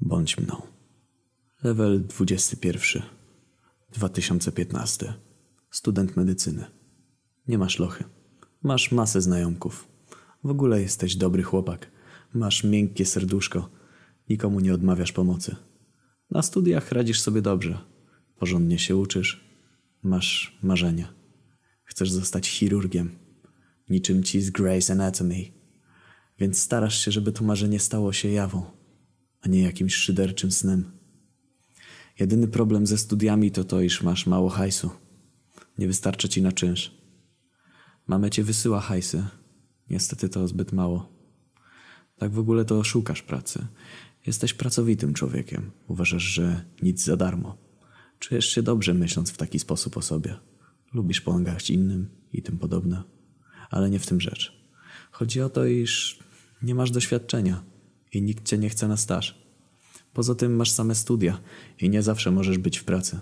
Bądź mną. Level 21. 2015. Student medycyny. Nie masz lochy. Masz masę znajomków. W ogóle jesteś dobry chłopak. Masz miękkie serduszko. Nikomu nie odmawiasz pomocy. Na studiach radzisz sobie dobrze. Porządnie się uczysz. Masz marzenia. Chcesz zostać chirurgiem. Niczym ci z Grey's Anatomy. Więc starasz się, żeby to marzenie stało się jawą, a nie jakimś szyderczym snem. Jedyny problem ze studiami to to, iż masz mało hajsu. Nie wystarczy ci na czynsz. Mamy cię wysyła hajsy. Niestety to zbyt mało. Tak w ogóle to szukasz pracy. Jesteś pracowitym człowiekiem. Uważasz, że nic za darmo. Czujesz się dobrze myśląc w taki sposób o sobie. Lubisz pomagać innym i tym podobne. Ale nie w tym rzecz. Chodzi o to, iż nie masz doświadczenia i nikt cię nie chce na staż. Poza tym masz same studia i nie zawsze możesz być w pracy.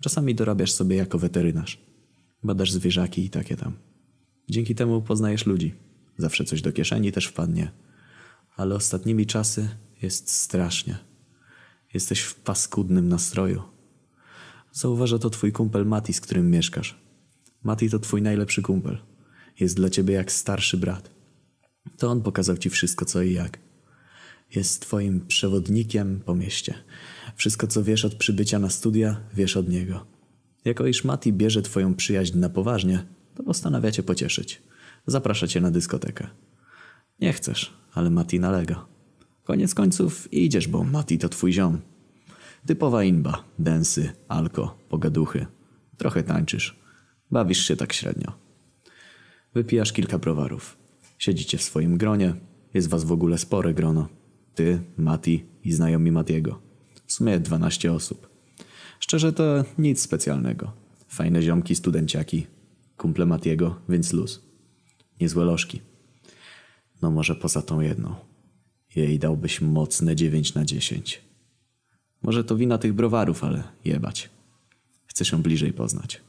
Czasami dorabiasz sobie jako weterynarz. Badasz zwierzaki i takie tam. Dzięki temu poznajesz ludzi. Zawsze coś do kieszeni też wpadnie. Ale ostatnimi czasy jest strasznie. Jesteś w paskudnym nastroju. Zauważa to twój kumpel Mati, z którym mieszkasz. Mati to twój najlepszy kumpel. Jest dla ciebie jak starszy brat. To on pokazał ci wszystko co i jak. Jest twoim przewodnikiem po mieście. Wszystko co wiesz od przybycia na studia, wiesz od niego. Jako iż Mati bierze twoją przyjaźń na poważnie, to postanawia cię pocieszyć. Zaprasza cię na dyskotekę. Nie chcesz, ale Mati nalega. Koniec końców idziesz, bo Mati to twój ziom. Typowa inba, densy, alko, pogaduchy. Trochę tańczysz. Bawisz się tak średnio. Wypijasz kilka browarów. Siedzicie w swoim gronie. Jest was w ogóle spore grono. Ty, Mati i znajomi Matiego. W sumie 12 osób. Szczerze to nic specjalnego. Fajne ziomki, studenciaki. Kumple Matiego, więc luz. Niezłe lożki. No może poza tą jedną. Jej dałbyś mocne 9 na 10. Może to wina tych browarów, ale jebać. Chcę się bliżej poznać.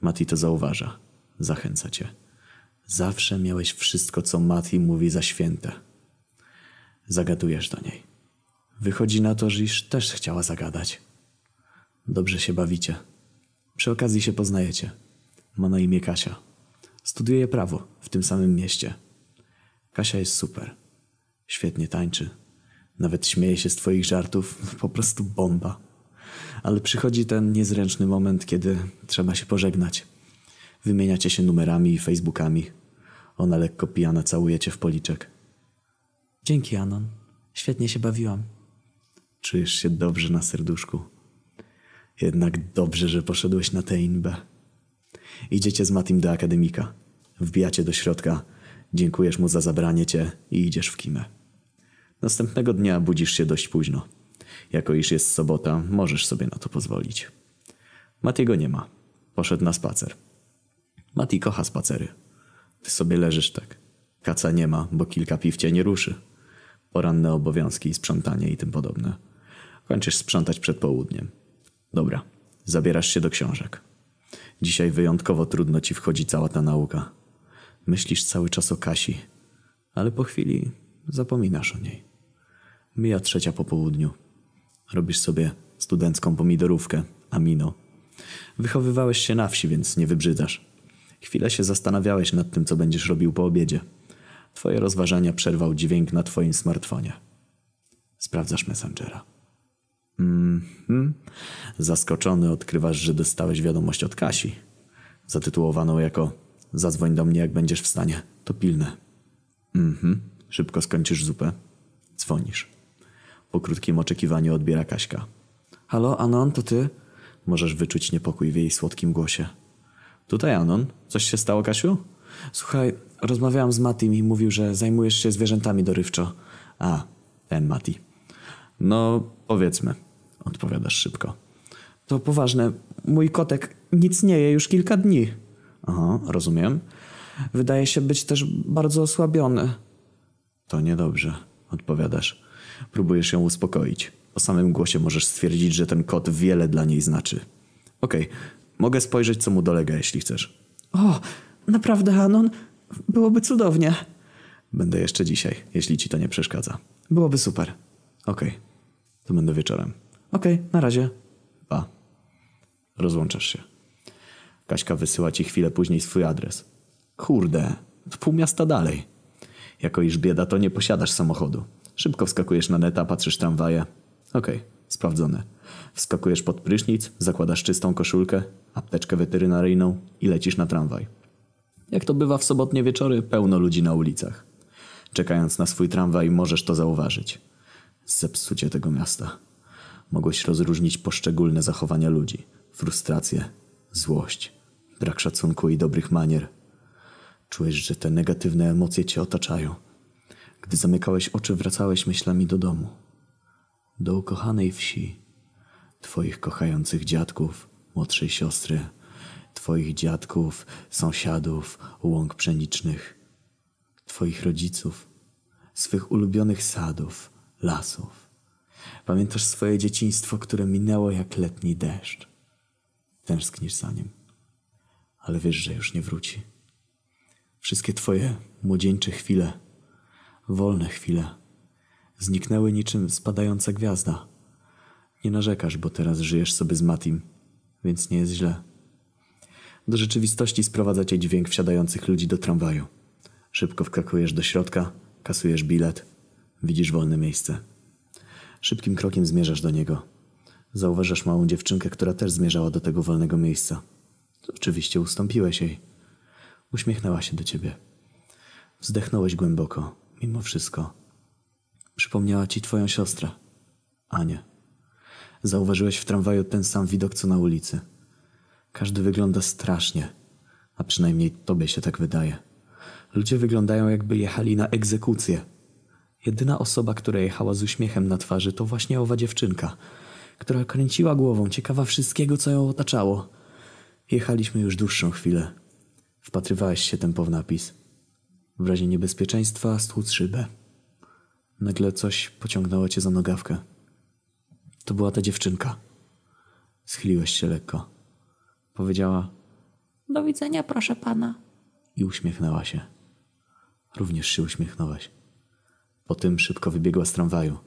Mati to zauważa. Zachęca cię. Zawsze miałeś wszystko, co Mati mówi za święte. Zagadujesz do niej. Wychodzi na to, że iż też chciała zagadać. Dobrze się bawicie. Przy okazji się poznajecie. Ma na imię Kasia. Studiuje prawo w tym samym mieście. Kasia jest super. Świetnie tańczy. Nawet śmieje się z twoich żartów. Po prostu bomba. Ale przychodzi ten niezręczny moment, kiedy trzeba się pożegnać. Wymieniacie się numerami i facebookami. Ona lekko pijana całuje cię w policzek. Dzięki, Anon. Świetnie się bawiłam. Czujesz się dobrze na serduszku. Jednak dobrze, że poszedłeś na tę inbę. Idziecie z Matim do akademika. Wbijacie do środka. Dziękujesz mu za zabranie cię i idziesz w kimę. Następnego dnia budzisz się dość późno. Jako iż jest sobota, możesz sobie na to pozwolić. Matiego nie ma. Poszedł na spacer. Mati kocha spacery. Ty sobie leżysz tak. Kaca nie ma, bo kilka piw cię nie ruszy. Poranne obowiązki, sprzątanie i tym podobne. Kończysz sprzątać przed południem. Dobra, zabierasz się do książek. Dzisiaj wyjątkowo trudno ci wchodzi cała ta nauka. Myślisz cały czas o Kasi, ale po chwili zapominasz o niej. Mija trzecia po południu. Robisz sobie studencką pomidorówkę, amino. Wychowywałeś się na wsi, więc nie wybrzydzasz. Chwilę się zastanawiałeś nad tym, co będziesz robił po obiedzie. Twoje rozważania przerwał dźwięk na twoim smartfonie. Sprawdzasz Messengera. Mhm. Zaskoczony odkrywasz, że dostałeś wiadomość od Kasi. Zatytułowaną jako Zadzwoń do mnie, jak będziesz w stanie. To pilne. Mhm. Szybko skończysz zupę. Dzwonisz. Po krótkim oczekiwaniu odbiera Kaśka. Halo, Anon, to ty? Możesz wyczuć niepokój w jej słodkim głosie. Tutaj Anon. Coś się stało, Kasiu? Słuchaj, rozmawiałam z Matim i mówił, że zajmujesz się zwierzętami dorywczo. A, ten Mati. No, powiedzmy, odpowiadasz szybko. To poważne. Mój kotek nic nie je już kilka dni. Aha, rozumiem. Wydaje się być też bardzo osłabiony. To niedobrze, odpowiadasz. Próbujesz ją uspokoić. Po samym głosie możesz stwierdzić, że ten kot wiele dla niej znaczy. Okej, okay. mogę spojrzeć, co mu dolega, jeśli chcesz. O, naprawdę, Anon? Byłoby cudownie. Będę jeszcze dzisiaj, jeśli ci to nie przeszkadza. Byłoby super. Okej, to będę wieczorem. Okej, na razie. Pa. Rozłączasz się. Kaśka wysyła ci chwilę później swój adres. Kurde, to pół miasta dalej. Jako iż bieda, to nie posiadasz samochodu. Szybko wskakujesz na neta, patrzysz tramwaje. Okej, sprawdzone. Wskakujesz pod prysznic, zakładasz czystą koszulkę, apteczkę weterynaryjną i lecisz na tramwaj. Jak to bywa w sobotnie wieczory, pełno ludzi na ulicach. Czekając na swój tramwaj, możesz to zauważyć. Zepsucie tego miasta. Mogłeś rozróżnić poszczególne zachowania ludzi. Frustrację, złość, brak szacunku i dobrych manier. Czułeś, że te negatywne emocje cię otaczają. Gdy zamykałeś oczy, wracałeś myślami do domu. Do ukochanej wsi. Twoich kochających dziadków, młodszej siostry, twoich dziadków, sąsiadów, łąk pszenicznych, twoich rodziców, swych ulubionych sadów, lasów. Pamiętasz swoje dzieciństwo, które minęło jak letni deszcz. Tęsknisz za nim, ale wiesz, że już nie wróci. Wszystkie twoje młodzieńcze chwile, wolne chwile, zniknęły niczym spadająca gwiazda. Nie narzekasz, bo teraz żyjesz sobie z Matim, więc nie jest źle. Do rzeczywistości sprowadza cię dźwięk wsiadających ludzi do tramwaju. Szybko wkakujesz do środka, kasujesz bilet, widzisz wolne miejsce. Szybkim krokiem zmierzasz do niego. Zauważasz małą dziewczynkę, która też zmierzała do tego wolnego miejsca. Oczywiście ustąpiłeś jej. Uśmiechnęła się do ciebie. Wzdechnąłeś głęboko, mimo wszystko. Przypomniała ci twoją siostrę, Anię. Zauważyłeś w tramwaju ten sam widok co na ulicy. Każdy wygląda strasznie, a przynajmniej tobie się tak wydaje. Ludzie wyglądają jakby jechali na egzekucję. Jedyna osoba, która jechała z uśmiechem na twarzy, to właśnie owa dziewczynka, która kręciła głową, ciekawa wszystkiego, co ją otaczało. Jechaliśmy już dłuższą chwilę. Wpatrywałeś się tempo w napis. W razie niebezpieczeństwa stłuc szybę. Nagle coś pociągnęło cię za nogawkę. To była ta dziewczynka. Schyliłeś się lekko. Powiedziała Do widzenia, proszę pana. i uśmiechnęła się. Również się uśmiechnąłeś. Po tym szybko wybiegła z tramwaju.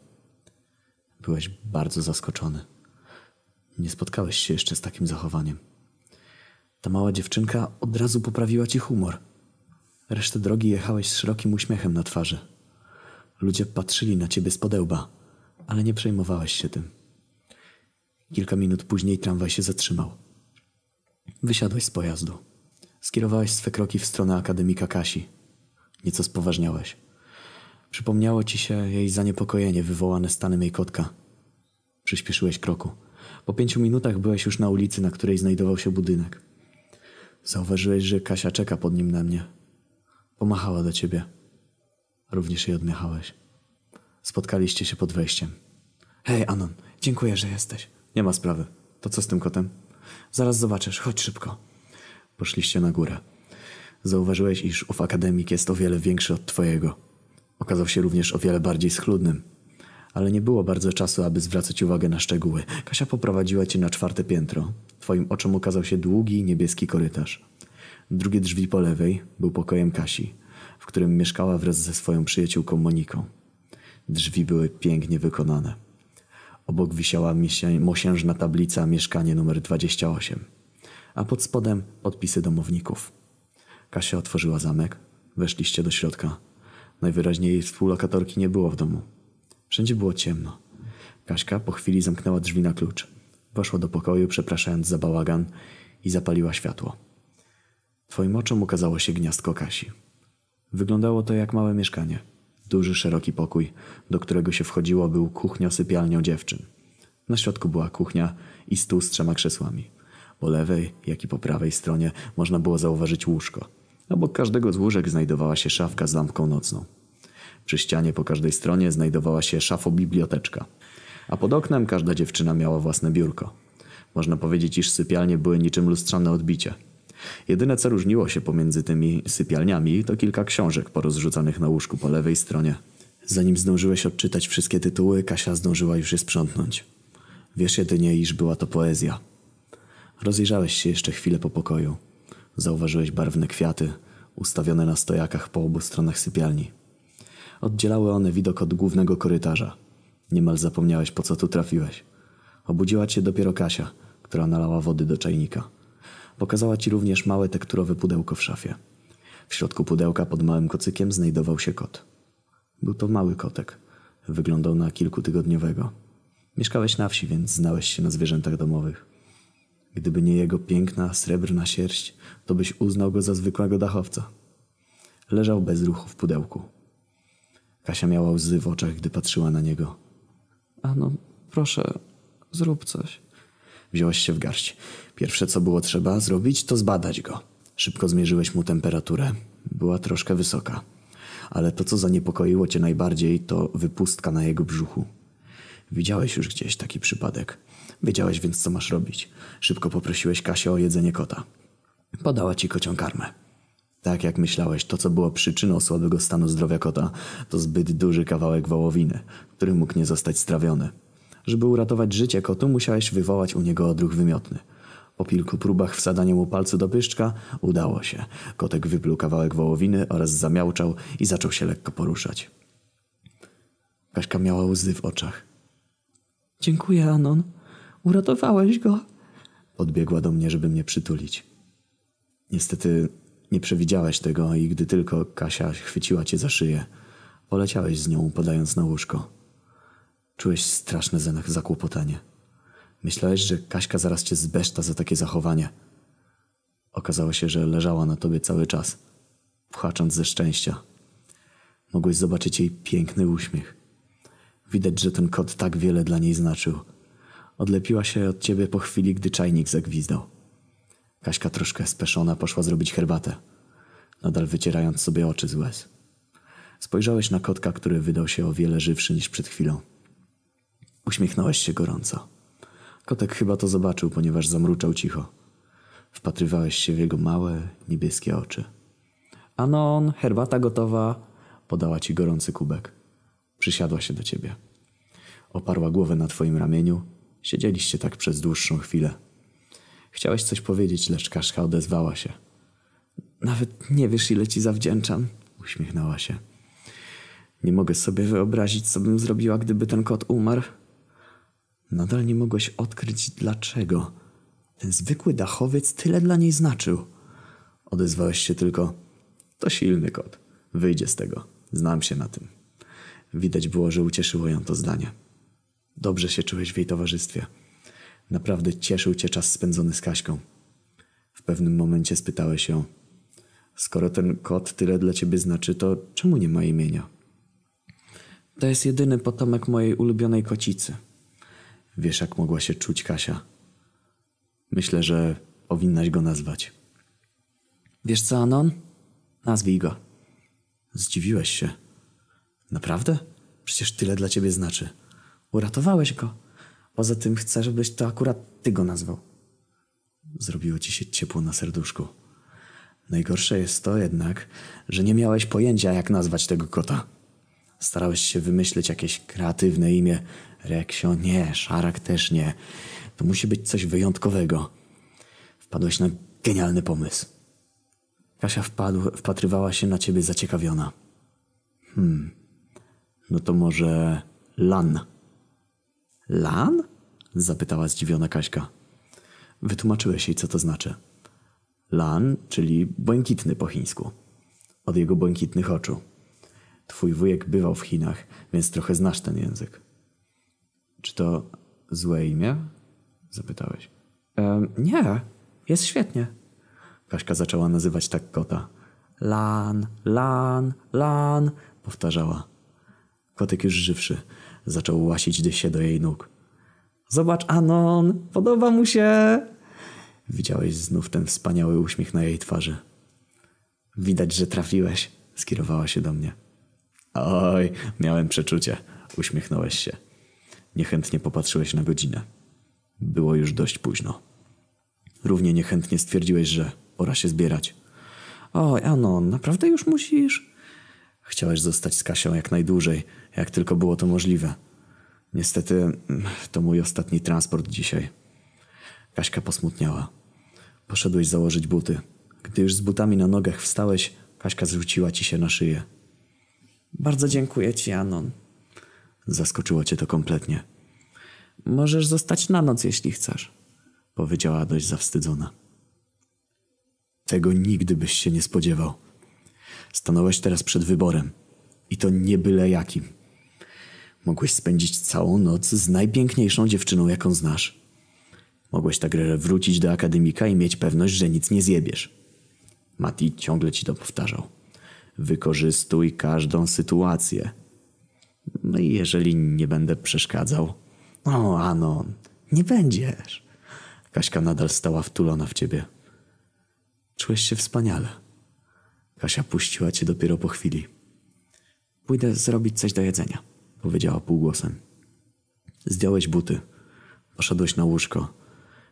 Byłeś bardzo zaskoczony. Nie spotkałeś się jeszcze z takim zachowaniem. Ta mała dziewczynka od razu poprawiła ci humor. Resztę drogi jechałeś z szerokim uśmiechem na twarzy. Ludzie patrzyli na ciebie z podełba, ale nie przejmowałeś się tym. Kilka minut później tramwaj się zatrzymał. Wysiadłeś z pojazdu. Skierowałeś swe kroki w stronę akademika Kasi. Nieco spoważniałeś. Przypomniało ci się jej zaniepokojenie wywołane stanem jej kotka. Przyspieszyłeś kroku. Po pięciu minutach byłeś już na ulicy, na której znajdował się budynek. Zauważyłeś, że Kasia czeka pod nim na mnie. Pomachała do ciebie. Również jej odmiechałeś. Spotkaliście się pod wejściem. Hej, Anon, dziękuję, że jesteś. Nie ma sprawy. To co z tym kotem? Zaraz zobaczysz, chodź szybko. Poszliście na górę. Zauważyłeś, iż ów akademik jest o wiele większy od twojego. Okazał się również o wiele bardziej schludnym. Ale nie było bardzo czasu, aby zwracać uwagę na szczegóły. Kasia poprowadziła cię na czwarte piętro. Twoim oczom ukazał się długi, niebieski korytarz. Drugie drzwi po lewej był pokojem Kasi, w którym mieszkała wraz ze swoją przyjaciółką Moniką. Drzwi były pięknie wykonane. Obok wisiała mosiężna tablica mieszkanie numer 28, a pod spodem podpisy domowników. Kasia otworzyła zamek, weszliście do środka. Najwyraźniej jej współlokatorki nie było w domu. Wszędzie było ciemno. Kaśka po chwili zamknęła drzwi na klucz. Poszła do pokoju, przepraszając za bałagan i zapaliła światło. Twoim oczom ukazało się gniazdko Kasi. Wyglądało to jak małe mieszkanie. Duży, szeroki pokój, do którego się wchodziło, był kuchnią-sypialnią dziewczyn. Na środku była kuchnia i stół z trzema krzesłami. Po lewej, jak i po prawej stronie można było zauważyć łóżko. Obok każdego z łóżek znajdowała się szafka z lampką nocną. Przy ścianie po każdej stronie znajdowała się szafo-biblioteczka. A pod oknem każda dziewczyna miała własne biurko. Można powiedzieć, iż sypialnie były niczym lustrzane odbicie. Jedyne co różniło się pomiędzy tymi sypialniami to kilka książek porozrzucanych na łóżku po lewej stronie. Zanim zdążyłeś odczytać wszystkie tytuły, Kasia zdążyła już je sprzątnąć. Wiesz jedynie, iż była to poezja. Rozejrzałeś się jeszcze chwilę po pokoju. Zauważyłeś barwne kwiaty, ustawione na stojakach po obu stronach sypialni. Oddzielały one widok od głównego korytarza. Niemal zapomniałeś, po co tu trafiłeś. Obudziła cię dopiero Kasia, która nalała wody do czajnika. Pokazała ci również małe tekturowe pudełko w szafie. W środku pudełka pod małym kocykiem znajdował się kot. Był to mały kotek. Wyglądał na kilkutygodniowego. Mieszkałeś na wsi, więc znałeś się na zwierzętach domowych. Gdyby nie jego piękna, srebrna sierść, to byś uznał go za zwykłego dachowca. Leżał bez ruchu w pudełku. Kasia miała łzy w oczach, gdy patrzyła na niego. A no, proszę, zrób coś. Wziąłeś się w garść. Pierwsze, co było trzeba zrobić, to zbadać go. Szybko zmierzyłeś mu temperaturę. Była troszkę wysoka. Ale to, co zaniepokoiło cię najbardziej, to wypustka na jego brzuchu. Widziałeś już gdzieś taki przypadek. Wiedziałeś więc, co masz robić. Szybko poprosiłeś Kasię o jedzenie kota. Podała ci kocią karmę. Tak jak myślałeś, to co było przyczyną słabego stanu zdrowia kota, to zbyt duży kawałek wołowiny, który mógł nie zostać strawiony. Żeby uratować życie kotu, musiałeś wywołać u niego odruch wymiotny. Po kilku próbach wsadzania mu palcu do pyszczka udało się. Kotek wypluł kawałek wołowiny oraz zamiałczał i zaczął się lekko poruszać. Kaśka miała łzy w oczach. Dziękuję, Anon. Uratowałeś go. Podbiegła do mnie, żeby mnie przytulić. Niestety nie przewidziałeś tego i gdy tylko Kasia chwyciła cię za szyję, poleciałeś z nią, podając na łóżko. Czułeś straszne zakłopotanie. Myślałeś, że Kaśka zaraz cię zbeszta za takie zachowanie. Okazało się, że leżała na tobie cały czas, płacząc ze szczęścia. Mogłeś zobaczyć jej piękny uśmiech. Widać, że ten kot tak wiele dla niej znaczył. Odlepiła się od ciebie po chwili, gdy czajnik zagwizdał. Kaśka troszkę speszona poszła zrobić herbatę, nadal wycierając sobie oczy z łez. Spojrzałeś na kotka, który wydał się o wiele żywszy niż przed chwilą. Uśmiechnąłeś się gorąco. Kotek chyba to zobaczył, ponieważ zamruczał cicho. Wpatrywałeś się w jego małe, niebieskie oczy. Anon, herbata gotowa. Podała ci gorący kubek. Przysiadła się do ciebie. Oparła głowę na twoim ramieniu. Siedzieliście tak przez dłuższą chwilę. Chciałeś coś powiedzieć, lecz Kaszka odezwała się. Nawet nie wiesz, ile ci zawdzięczam. Uśmiechnęła się. Nie mogę sobie wyobrazić, co bym zrobiła, gdyby ten kot umarł. Nadal nie mogłeś odkryć dlaczego. Ten zwykły dachowiec tyle dla niej znaczył. Odezwałeś się tylko. To silny kot. Wyjdzie z tego. Znam się na tym. Widać było, że ucieszyło ją to zdanie. Dobrze się czułeś w jej towarzystwie. Naprawdę cieszył cię czas spędzony z Kaśką. W pewnym momencie spytałeś ją, skoro ten kot tyle dla ciebie znaczy, to czemu nie ma imienia? To jest jedyny potomek mojej ulubionej kocicy. Wiesz, jak mogła się czuć Kasia? Myślę, że powinnaś go nazwać. Wiesz co, Anon? Nazwij go. Zdziwiłeś się. Naprawdę? Przecież tyle dla ciebie znaczy. Uratowałeś go. Poza tym chcę, żebyś to akurat ty go nazwał. Zrobiło ci się ciepło na serduszku. Najgorsze jest to jednak, że nie miałeś pojęcia, jak nazwać tego kota. Starałeś się wymyślić jakieś kreatywne imię. Reksio nie, Szarak też nie. To musi być coś wyjątkowego. Wpadłeś na genialny pomysł. Kasia wpadł, wpatrywała się na ciebie zaciekawiona. Hmm, no to może Lan. Lan? Zapytała zdziwiona Kaśka. Wytłumaczyłeś jej, co to znaczy. Lan, czyli błękitny po chińsku. Od jego błękitnych oczu. Twój wujek bywał w Chinach, więc trochę znasz ten język. Czy to złe imię? Zapytałeś. Nie, jest świetnie. Kaśka zaczęła nazywać tak kota. Lan, lan, lan, powtarzała. Kotek już żywszy zaczął łasić się do jej nóg. Zobacz, Anon, podoba mu się. Widziałeś znów ten wspaniały uśmiech na jej twarzy. Widać, że trafiłeś, skierowała się do mnie. Oj, miałem przeczucie, uśmiechnąłeś się. Niechętnie popatrzyłeś na godzinę. Było już dość późno. Równie niechętnie stwierdziłeś, że pora się zbierać. Oj, Anon, naprawdę już musisz? Chciałeś zostać z Kasią jak najdłużej, jak tylko było to możliwe. Niestety to mój ostatni transport dzisiaj. Kaśka posmutniała. Poszedłeś założyć buty. Gdy już z butami na nogach wstałeś, Kaśka zrzuciła ci się na szyję. Bardzo dziękuję ci, Anon. Zaskoczyło cię to kompletnie. Możesz zostać na noc, jeśli chcesz. Powiedziała dość zawstydzona. Tego nigdy byś się nie spodziewał. Stanąłeś teraz przed wyborem. I to nie byle jakim. Mogłeś spędzić całą noc z najpiękniejszą dziewczyną, jaką znasz. Mogłeś tak wrócić do akademika i mieć pewność, że nic nie zjebiesz. Mati ciągle ci to powtarzał. Wykorzystuj każdą sytuację. No i jeżeli nie będę przeszkadzał... O, Anon, nie będziesz. Kaśka nadal stała wtulona w ciebie. Czułeś się wspaniale. Kasia puściła cię dopiero po chwili. Pójdę zrobić coś do jedzenia. Powiedziała półgłosem. Zdjąłeś buty. Poszedłeś na łóżko.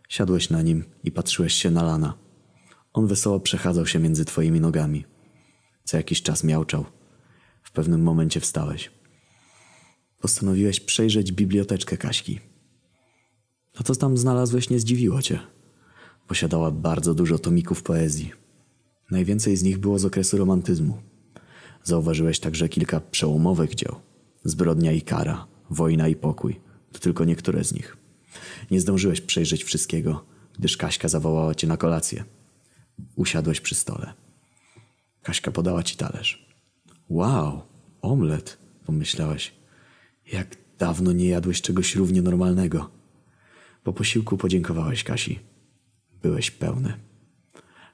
Siadłeś na nim i patrzyłeś się na Lana. On wesoło przechadzał się między twoimi nogami. Co jakiś czas miałczał. W pewnym momencie wstałeś. Postanowiłeś przejrzeć biblioteczkę Kaśki. To, co tam znalazłeś, nie zdziwiło cię. Posiadała bardzo dużo tomików poezji. Najwięcej z nich było z okresu romantyzmu. Zauważyłeś także kilka przełomowych dzieł. Zbrodnia i kara, wojna i pokój. To tylko niektóre z nich. Nie zdążyłeś przejrzeć wszystkiego, gdyż Kaśka zawołała cię na kolację. Usiadłeś przy stole. Kaśka podała ci talerz. Wow, omlet, pomyślałeś. Jak dawno nie jadłeś czegoś równie normalnego. Po posiłku podziękowałeś Kasi. Byłeś pełny.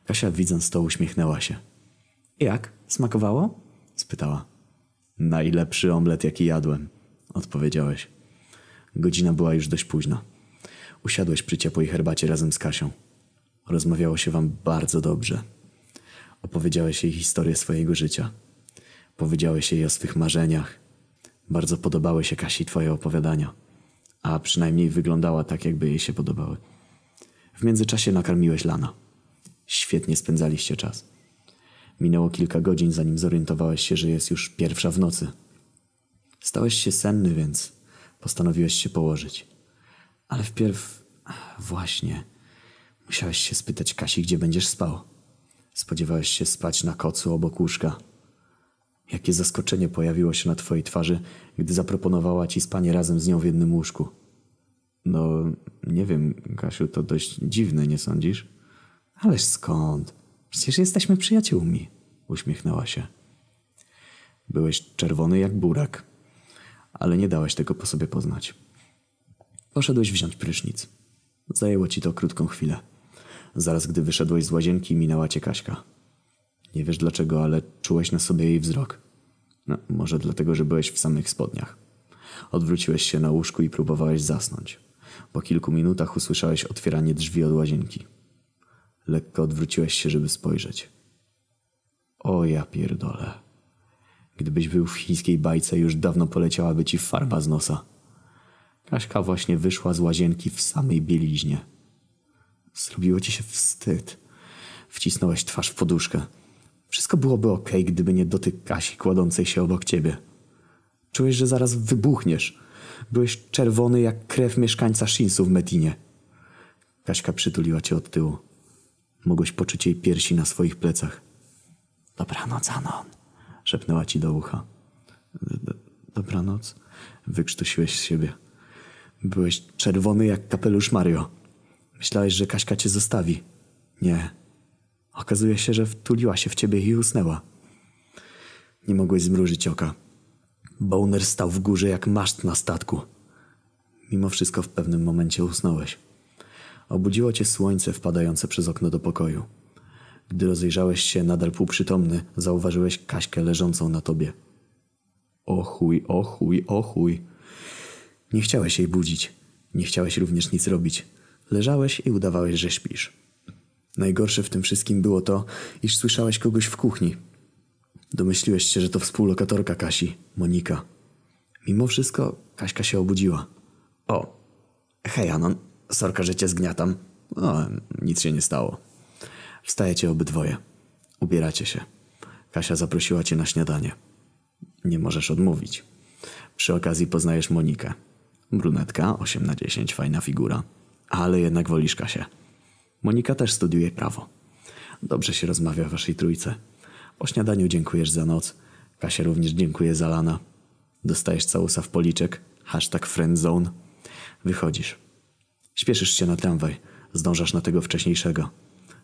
Kasia widząc to uśmiechnęła się. Jak? Smakowało? spytała. Najlepszy omlet, jaki jadłem, odpowiedziałeś. Godzina była już dość późna. Usiadłeś przy ciepłej herbacie razem z Kasią. Rozmawiało się wam bardzo dobrze. Opowiedziałeś jej historię swojego życia. Powiedziałeś jej o swych marzeniach. Bardzo podobały się Kasi twoje opowiadania. A przynajmniej wyglądała tak, jakby jej się podobały. W międzyczasie nakarmiłeś Lana. Świetnie spędzaliście czas. Minęło kilka godzin, zanim zorientowałeś się, że jest już pierwsza w nocy. Stałeś się senny, więc postanowiłeś się położyć. Ale wpierw... Właśnie... Musiałeś się spytać Kasi, gdzie będziesz spał. Spodziewałeś się spać na kocu obok łóżka. Jakie zaskoczenie pojawiło się na twojej twarzy, gdy zaproponowała ci spanie razem z nią w jednym łóżku. No, nie wiem, Kasiu, to dość dziwne, nie sądzisz? Ależ skąd? Przecież jesteśmy przyjaciółmi. Uśmiechnęła się. Byłeś czerwony jak burak, ale nie dałeś tego po sobie poznać. Poszedłeś wziąć prysznic. Zajęło ci to krótką chwilę. Zaraz gdy wyszedłeś z łazienki, minęła cię Kaśka. Nie wiesz dlaczego, ale czułeś na sobie jej wzrok. No, może dlatego, że byłeś w samych spodniach. Odwróciłeś się na łóżku i próbowałeś zasnąć. Po kilku minutach usłyszałeś otwieranie drzwi od łazienki. Lekko odwróciłeś się, żeby spojrzeć. O ja pierdolę. Gdybyś był w chińskiej bajce, już dawno poleciałaby ci farba z nosa. Kaśka właśnie wyszła z łazienki w samej bieliźnie. Zrobiło ci się wstyd. Wcisnąłeś twarz w poduszkę. Wszystko byłoby ok, gdyby nie dotyk Kasi kładącej się obok ciebie. Czułeś, że zaraz wybuchniesz. Byłeś czerwony jak krew mieszkańca Shinsu w Medinie. Kaśka przytuliła cię od tyłu. Mogłeś poczuć jej piersi na swoich plecach. Dobranoc, Anon, szepnęła ci do ucha. Dobranoc, wykrztusiłeś z siebie. Byłeś czerwony jak kapelusz Mario. Myślałeś, że Kaśka cię zostawi. Nie. Okazuje się, że wtuliła się w ciebie i usnęła. Nie mogłeś zmrużyć oka. Boner stał w górze jak maszt na statku. Mimo wszystko w pewnym momencie usnąłeś. Obudziło cię słońce wpadające przez okno do pokoju. Gdy rozejrzałeś się nadal półprzytomny, zauważyłeś Kaśkę leżącą na tobie. O chuj, o. Nie chciałeś jej budzić. Nie chciałeś również nic robić. Leżałeś i udawałeś, że śpisz. Najgorsze w tym wszystkim było to, iż słyszałeś kogoś w kuchni. Domyśliłeś się, że to współlokatorka Kasi, Monika. Mimo wszystko Kaśka się obudziła. O, hej Anon, sorka, że cię zgniatam. O, nic się nie stało. Wstajecie obydwoje. Ubieracie się. Kasia zaprosiła cię na śniadanie. Nie możesz odmówić. Przy okazji poznajesz Monikę. Brunetka, 8 na 10, fajna figura. Ale jednak wolisz Kasię. Monika też studiuje prawo. Dobrze się rozmawia w waszej trójce. Po śniadaniu dziękujesz za noc. Kasia również dziękuję za lana. Dostajesz całusa w policzek, hashtag friendzone. Wychodzisz. Śpieszysz się na tramwaj, zdążasz na tego wcześniejszego.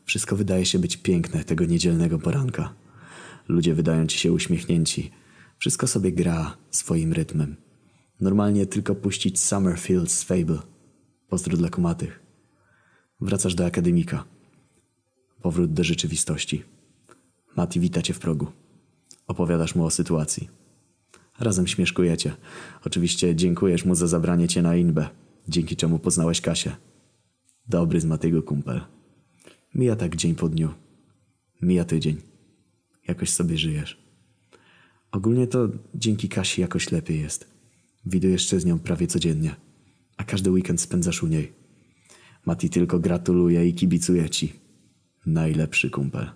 Wszystko wydaje się być piękne tego niedzielnego poranka. Ludzie wydają ci się uśmiechnięci. Wszystko sobie gra swoim rytmem. Normalnie tylko puścić Summerfield's Fable. Pozdro dla kumatych. Wracasz do akademika. Powrót do rzeczywistości. Mati wita cię w progu. Opowiadasz mu o sytuacji. Razem śmieszkujecie. Oczywiście dziękujesz mu za zabranie cię na inbę, dzięki czemu poznałeś Kasię. Dobry z Matiego kumpel. Mija tak dzień po dniu. Mija tydzień. Jakoś sobie żyjesz. Ogólnie to dzięki Kasi jakoś lepiej jest. Widujesz się z nią prawie codziennie, a każdy weekend spędzasz u niej. Mati tylko gratuluje i kibicuje ci. Najlepszy kumpel.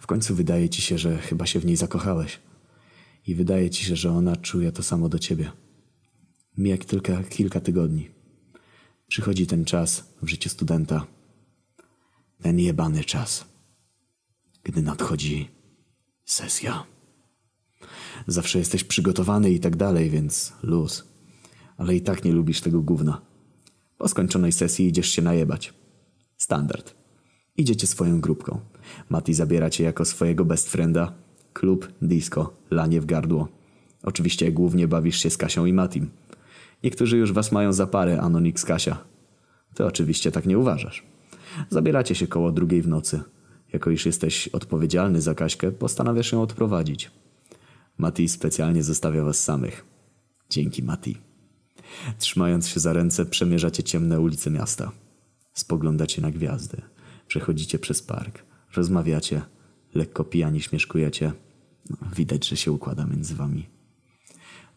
W końcu wydaje ci się, że chyba się w niej zakochałeś. I wydaje ci się, że ona czuje to samo do ciebie. Mija tylko kilka tygodni. Przychodzi ten czas w życiu studenta. Ten jebany czas. Gdy nadchodzi sesja. Zawsze jesteś przygotowany i tak dalej, więc luz. Ale i tak nie lubisz tego gówna. Po skończonej sesji idziesz się najebać. Standard. Idziecie swoją grupką. Mati zabiera cię jako swojego best frienda. Klub, disco, lanie w gardło. Oczywiście głównie bawisz się z Kasią i Matim. Niektórzy już was mają za parę, Anonik z Kasia. Ty oczywiście tak nie uważasz. Zabieracie się koło drugiej w nocy. Jako iż jesteś odpowiedzialny za Kaśkę, postanawiasz ją odprowadzić. Mati specjalnie zostawia was samych. Dzięki, Mati. Trzymając się za ręce, przemierzacie ciemne ulice miasta. Spoglądacie na gwiazdy. Przechodzicie przez park. Rozmawiacie. Lekko pijani śmieszkujecie. No, widać, że się układa między wami.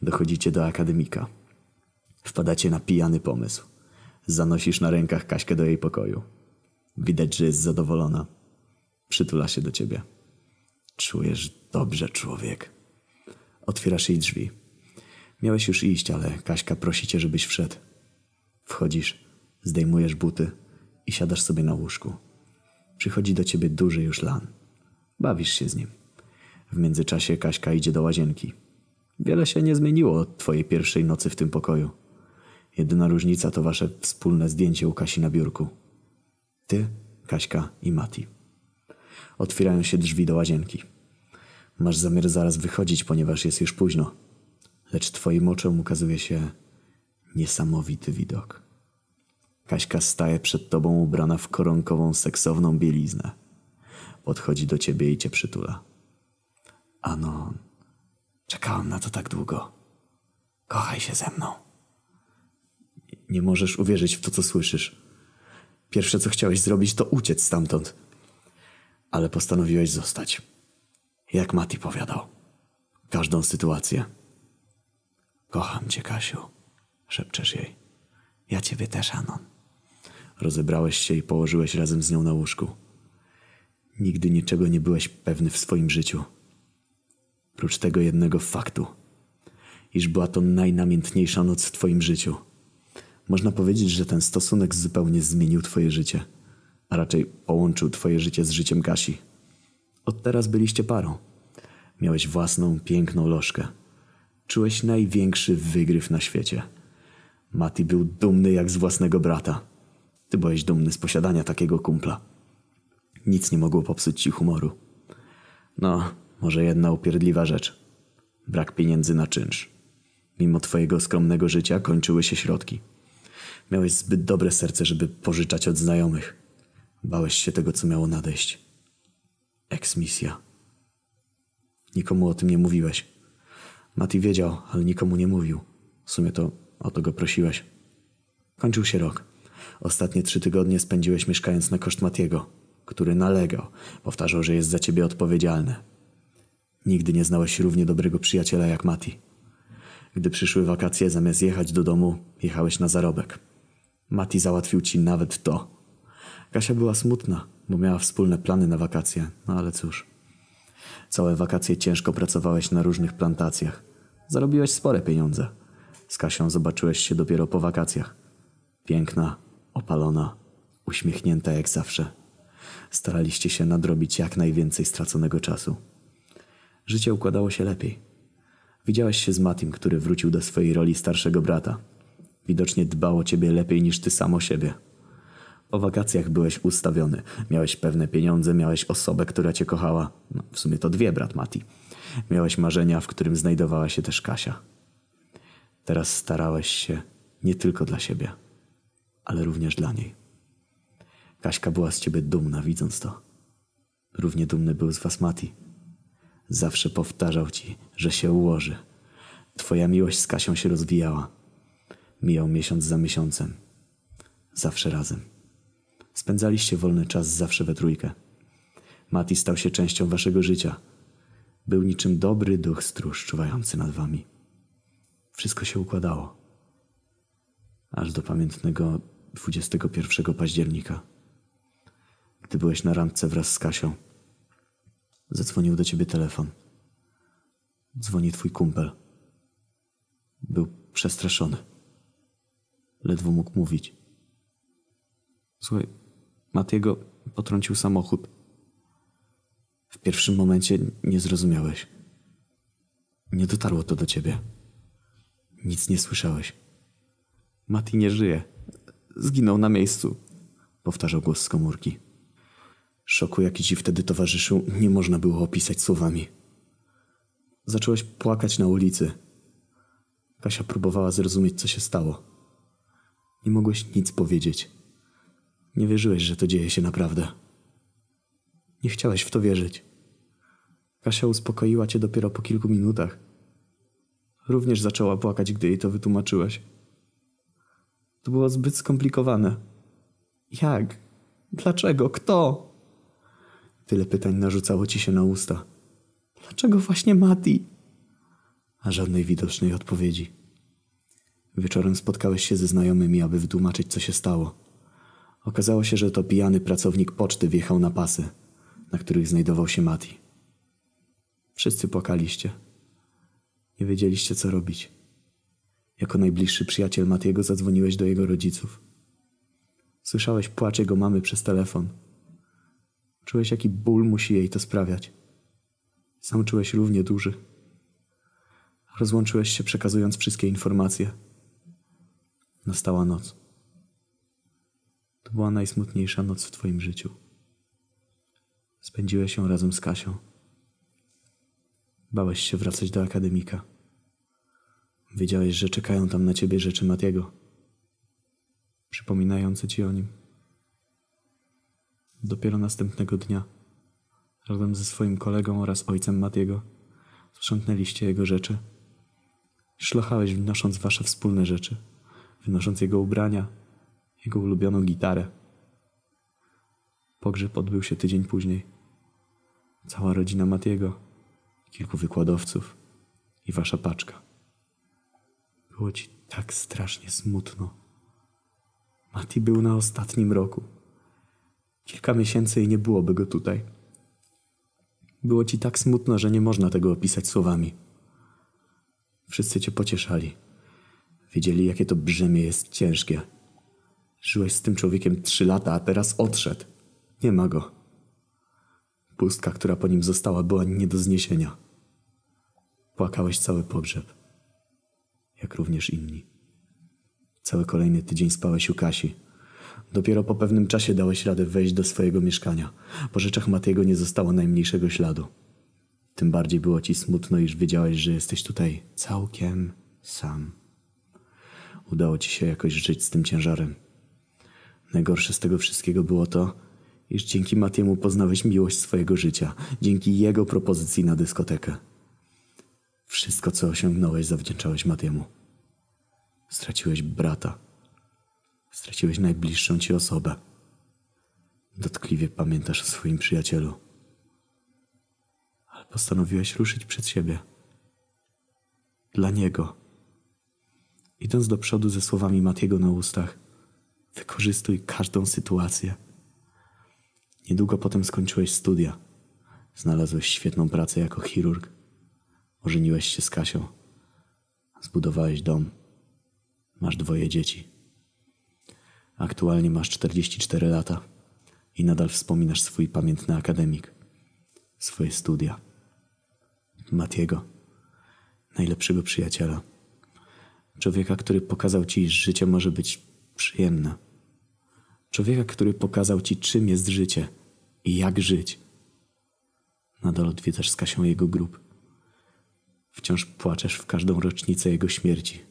Dochodzicie do akademika. Wpadacie na pijany pomysł. Zanosisz na rękach Kaśkę do jej pokoju. Widać, że jest zadowolona. Przytula się do ciebie. Czujesz dobrze, człowiek. Otwierasz jej drzwi. Miałeś już iść, ale Kaśka prosi cię, żebyś wszedł. Wchodzisz, zdejmujesz buty i siadasz sobie na łóżku. Przychodzi do ciebie duży już lan. Bawisz się z nim. W międzyczasie Kaśka idzie do łazienki. Wiele się nie zmieniło od twojej pierwszej nocy w tym pokoju. Jedyna różnica to wasze wspólne zdjęcie u Kasi na biurku. Ty, Kaśka i Mati. Otwierają się drzwi do łazienki. Masz zamiar zaraz wychodzić, ponieważ jest już późno. Lecz twoim oczom ukazuje się niesamowity widok. Kaśka staje przed tobą ubrana w koronkową, seksowną bieliznę. Podchodzi do ciebie i cię przytula. Anon, czekałam na to tak długo. Kochaj się ze mną. Nie możesz uwierzyć w to, co słyszysz. Pierwsze, co chciałeś zrobić, to uciec stamtąd. Ale postanowiłeś zostać. Jak Mati powiadał. Każdą sytuację. Kocham cię, Kasiu. Szepczesz jej. Ja ciebie też, Anon. Rozebrałeś się i położyłeś razem z nią na łóżku. Nigdy niczego nie byłeś pewny w swoim życiu. Prócz tego jednego faktu, iż była to najnamiętniejsza noc w twoim życiu. Można powiedzieć, że ten stosunek zupełnie zmienił twoje życie, a raczej połączył twoje życie z życiem Kasi. Od teraz byliście parą. Miałeś własną, piękną lożkę. Czułeś największy wygryw na świecie. Mati był dumny jak z własnego brata. Ty byłeś dumny z posiadania takiego kumpla. Nic nie mogło popsuć ci humoru. No, może jedna upierdliwa rzecz. Brak pieniędzy na czynsz. Mimo twojego skromnego życia kończyły się środki. Miałeś zbyt dobre serce, żeby pożyczać od znajomych. Bałeś się tego, co miało nadejść. Eksmisja. Nikomu o tym nie mówiłeś. Mati wiedział, ale nikomu nie mówił. W sumie to o to go prosiłeś. Kończył się rok. Ostatnie trzy tygodnie spędziłeś mieszkając na koszt Matiego, który nalegał, powtarzał, że jest za ciebie odpowiedzialny. Nigdy nie znałeś równie dobrego przyjaciela jak Mati. Gdy przyszły wakacje, zamiast jechać do domu, jechałeś na zarobek. Mati załatwił ci nawet to. Kasia była smutna, bo miała wspólne plany na wakacje, no ale cóż. Całe wakacje ciężko pracowałeś na różnych plantacjach. Zarobiłeś spore pieniądze. Z Kasią zobaczyłeś się dopiero po wakacjach. Piękna, opalona, uśmiechnięta jak zawsze. Staraliście się nadrobić jak najwięcej straconego czasu. Życie układało się lepiej. Widziałeś się z Matim, który wrócił do swojej roli starszego brata. Widocznie dbał o ciebie lepiej niż ty sam o siebie. Po wakacjach byłeś ustawiony. Miałeś pewne pieniądze, miałeś osobę, która cię kochała. No, w sumie to dwie, brat Mati. Miałeś marzenia, w którym znajdowała się też Kasia. Teraz starałeś się nie tylko dla siebie, ale również dla niej. Kaśka była z ciebie dumna, widząc to. Równie dumny był z was Mati. Zawsze powtarzał ci, że się ułoży. Twoja miłość z Kasią się rozwijała. Mijał miesiąc za miesiącem. Zawsze razem. Spędzaliście wolny czas zawsze we trójkę. Mati stał się częścią waszego życia. Był niczym dobry duch stróż czuwający nad wami. Wszystko się układało. Aż do pamiętnego 21 października. Gdy byłeś na randce wraz z Kasią, zadzwonił do ciebie telefon. Dzwoni twój kumpel. Był przestraszony. Ledwo mógł mówić. Słuchaj, Matiego potrącił samochód. W pierwszym momencie nie zrozumiałeś. Nie dotarło to do ciebie. Nic nie słyszałeś. Mati nie żyje. Zginął na miejscu, powtarzał głos z komórki. Szoku, jaki ci wtedy towarzyszył, nie można było opisać słowami. Zacząłeś płakać na ulicy. Kasia próbowała zrozumieć, co się stało. Nie mogłeś nic powiedzieć. Nie wierzyłeś, że to dzieje się naprawdę. Nie chciałeś w to wierzyć. Kasia uspokoiła cię dopiero po kilku minutach. Również zaczęła płakać, gdy jej to wytłumaczyłeś. To było zbyt skomplikowane. Jak? Dlaczego? Kto? Tyle pytań narzucało ci się na usta. Dlaczego właśnie Mati? A żadnej widocznej odpowiedzi. Wieczorem spotkałeś się ze znajomymi, aby wytłumaczyć, co się stało. Okazało się, że to pijany pracownik poczty wjechał na pasy, na których znajdował się Mati. Wszyscy płakaliście. Nie wiedzieliście, co robić. Jako najbliższy przyjaciel Matiego zadzwoniłeś do jego rodziców. Słyszałeś płacz jego mamy przez telefon. Czułeś, jaki ból musi jej to sprawiać. Sam czułeś równie duży. Rozłączyłeś się, przekazując wszystkie informacje. Nastała noc. To była najsmutniejsza noc w Twoim życiu. Spędziłeś ją razem z Kasią. Bałeś się wracać do akademika. Wiedziałeś, że czekają tam na ciebie rzeczy Matiego, przypominające ci o nim. Dopiero następnego dnia, razem ze swoim kolegą oraz ojcem Matiego, sprzątnęliście jego rzeczy. Szlochałeś, wnosząc wasze wspólne rzeczy, wynosząc jego ubrania, jego ulubioną gitarę. Pogrzeb odbył się tydzień później. Cała rodzina Matiego, kilku wykładowców i wasza paczka. Było ci tak strasznie smutno. Mati był na ostatnim roku. Kilka miesięcy i nie byłoby go tutaj. Było ci tak smutno, że nie można tego opisać słowami. Wszyscy cię pocieszali. Wiedzieli, jakie to brzemię jest ciężkie. Żyłeś z tym człowiekiem trzy lata, a teraz odszedł. Nie ma go. Pustka, która po nim została, była nie do zniesienia. Płakałeś cały pogrzeb. Jak również inni. Cały kolejny tydzień spałeś u Kasi. Dopiero po pewnym czasie dałeś radę wejść do swojego mieszkania. Po rzeczach Matiego nie zostało najmniejszego śladu. Tym bardziej było ci smutno, iż wiedziałeś, że jesteś tutaj całkiem sam. Udało ci się jakoś żyć z tym ciężarem. Najgorsze z tego wszystkiego było to, iż dzięki Matiemu poznałeś miłość swojego życia, dzięki jego propozycji na dyskotekę. Wszystko, co osiągnąłeś, zawdzięczałeś Matiemu. Straciłeś brata. Straciłeś najbliższą ci osobę. Dotkliwie pamiętasz o swoim przyjacielu. Ale postanowiłeś ruszyć przed siebie. Dla niego. Idąc do przodu ze słowami Matiego na ustach, wykorzystuj każdą sytuację. Niedługo potem skończyłeś studia. Znalazłeś świetną pracę jako chirurg. Ożeniłeś się z Kasią. Zbudowałeś dom. Masz dwoje dzieci. Aktualnie masz 44 lata i nadal wspominasz swój pamiętny akademik, swoje studia, Matiego najlepszego przyjaciela. Człowieka, który pokazał ci, że życie może być przyjemne. Człowieka, który pokazał ci, czym jest życie i jak żyć. Nadal odwiedzasz z Kasią jego grób. Wciąż płaczesz w każdą rocznicę jego śmierci.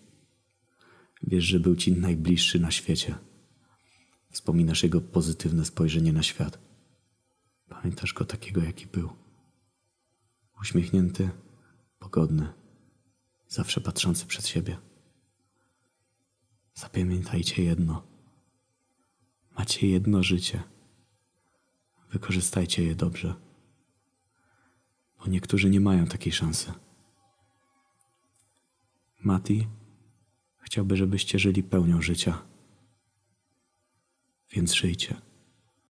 Wiesz, że był ci najbliższy na świecie. Wspominasz jego pozytywne spojrzenie na świat. Pamiętasz go takiego, jaki był. Uśmiechnięty, pogodny, zawsze patrzący przed siebie. Zapamiętajcie jedno. Macie jedno życie. Wykorzystajcie je dobrze. Bo niektórzy nie mają takiej szansy. Mati chciałby, żebyście żyli pełnią życia. Więc żyjcie.